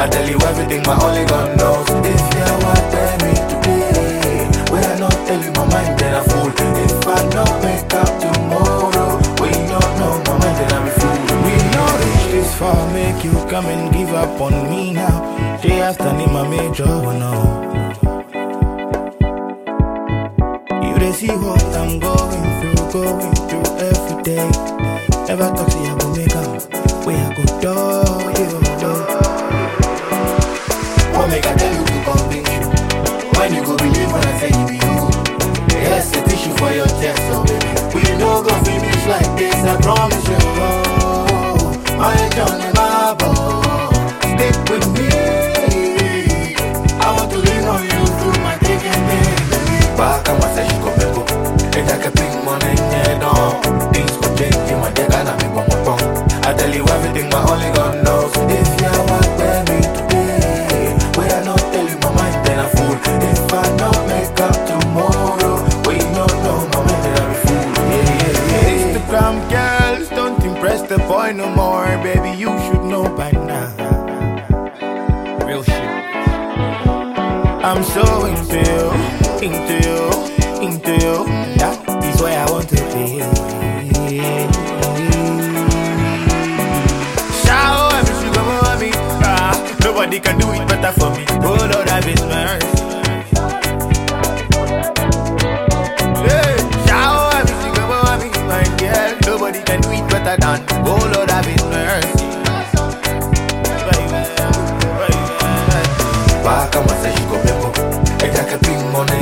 I tell you everything my only God knows. If you want tell me today, when I not tell you my mind, then I fool. If I not wake up tomorrow, we don't know my mind, then I'm a fool. We know reach this far, make you come and give up on me now. Day after name my major oh, one now. You they see what I'm going through, going through every day. Never talk, see, I go make up. Where I go, door, you know. What tell you to come bring you? When you go believe when I say you be you? Yes, a tissue for your chest, so oh, baby. the boy no more, baby. You should know by now. Real shit. I'm so into you, into you, into you. That is where I want to be. Shower me, sugar mommy. Ah, nobody can do it better for me. Oh Lord, I miss my. money